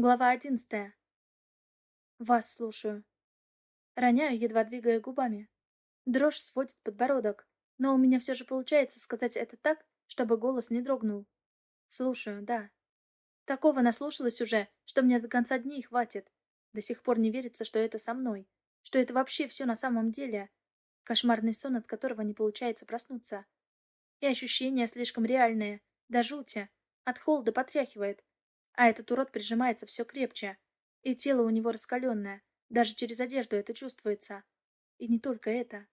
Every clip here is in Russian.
Глава одиннадцатая. Вас слушаю. Роняю, едва двигая губами. Дрожь сводит подбородок, но у меня все же получается сказать это так, чтобы голос не дрогнул. Слушаю, да. Такого наслушалась уже, что мне до конца дней хватит. До сих пор не верится, что это со мной, что это вообще все на самом деле. Кошмарный сон, от которого не получается проснуться. И ощущения слишком реальные, до жути. От холода потряхивает, а этот урод прижимается все крепче. И тело у него раскаленное. Даже через одежду это чувствуется. И не только это.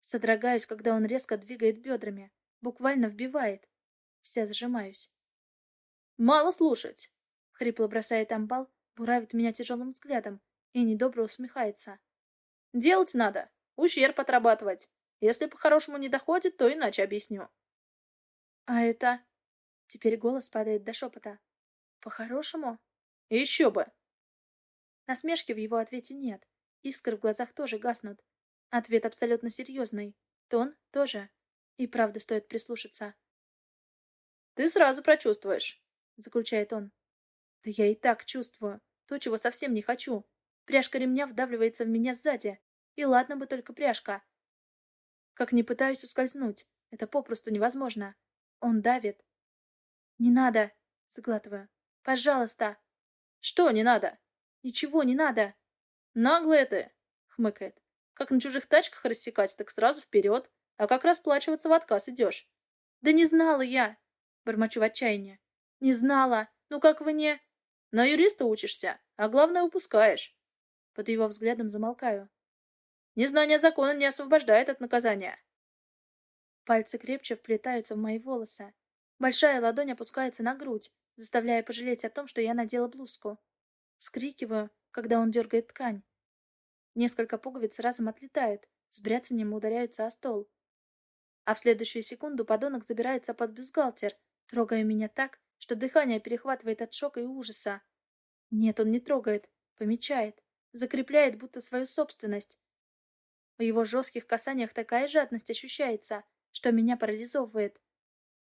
Содрогаюсь, когда он резко двигает бедрами. Буквально вбивает. Вся зажимаюсь. «Мало слушать!» — хрипло бросает амбал, буравит меня тяжелым взглядом и недобро усмехается. «Делать надо. Ущерб отрабатывать. Если по-хорошему не доходит, то иначе объясню». «А это...» Теперь голос падает до шепота. По-хорошему? Еще бы. Насмешки в его ответе нет. Искры в глазах тоже гаснут. Ответ абсолютно серьезный. Тон тоже. И правда стоит прислушаться. «Ты сразу прочувствуешь», — заключает он. «Да я и так чувствую. То, чего совсем не хочу. Пряжка ремня вдавливается в меня сзади. И ладно бы только пряжка. Как не пытаюсь ускользнуть, это попросту невозможно. Он давит, «Не надо!» — заглатываю. «Пожалуйста!» «Что не надо?» «Ничего не надо!» «Наглая ты!» — хмыкает. «Как на чужих тачках рассекать, так сразу вперед, а как расплачиваться в отказ идешь». «Да не знала я!» — бормочу в отчаянии. «Не знала! Ну как вы не...» «На юриста учишься, а главное упускаешь». Под его взглядом замолкаю. «Незнание закона не освобождает от наказания». Пальцы крепче вплетаются в мои волосы. Большая ладонь опускается на грудь, заставляя пожалеть о том, что я надела блузку. Вскрикиваю, когда он дергает ткань. Несколько пуговиц разом отлетают, с бряцанием ударяются о стол. А в следующую секунду подонок забирается под бюстгальтер, трогая меня так, что дыхание перехватывает от шока и ужаса. Нет, он не трогает, помечает, закрепляет будто свою собственность. В его жестких касаниях такая жадность ощущается, что меня парализовывает.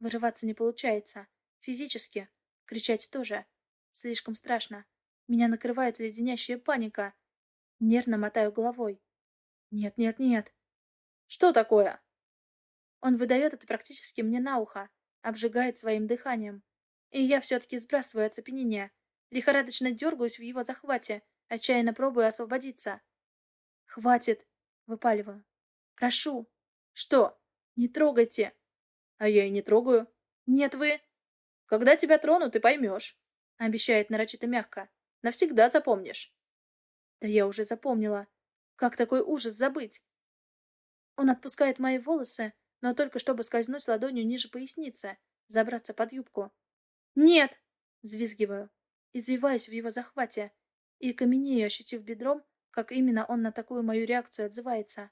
Вырываться не получается. Физически. Кричать тоже. Слишком страшно. Меня накрывает леденящая паника. Нервно мотаю головой. Нет, нет, нет. Что такое? Он выдает это практически мне на ухо, обжигает своим дыханием. И я все-таки сбрасываю оцепенение. Лихорадочно дергаюсь в его захвате, отчаянно пробую освободиться. «Хватит!» — выпаливаю. «Прошу!» «Что?» «Не трогайте!» А я и не трогаю. Нет, вы... Когда тебя тронут, ты поймешь. Обещает нарочито мягко. Навсегда запомнишь. Да я уже запомнила. Как такой ужас забыть? Он отпускает мои волосы, но только чтобы скользнуть ладонью ниже поясницы, забраться под юбку. «Нет!» — взвизгиваю. Извиваюсь в его захвате и каменею, ощутив бедром, как именно он на такую мою реакцию отзывается.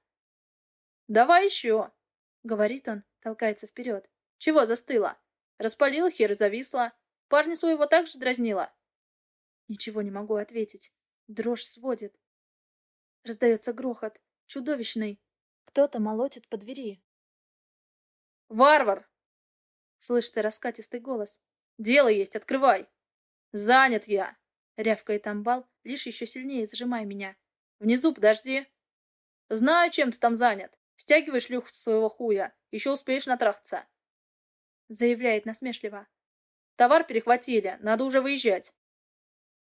«Давай еще!» — говорит он, толкается вперед. «Чего застыла? Распалила хер и зависла. Парня своего так же дразнила?» Ничего не могу ответить. Дрожь сводит. Раздается грохот. Чудовищный. Кто-то молотит по двери. «Варвар!» Слышится раскатистый голос. «Дело есть, открывай!» «Занят я!» Рявкает амбал, лишь еще сильнее зажимая меня. «Внизу подожди!» «Знаю, чем ты там занят. Стягиваешь люх с своего хуя. Еще успеешь натрахаться. Заявляет насмешливо. Товар перехватили. Надо уже выезжать.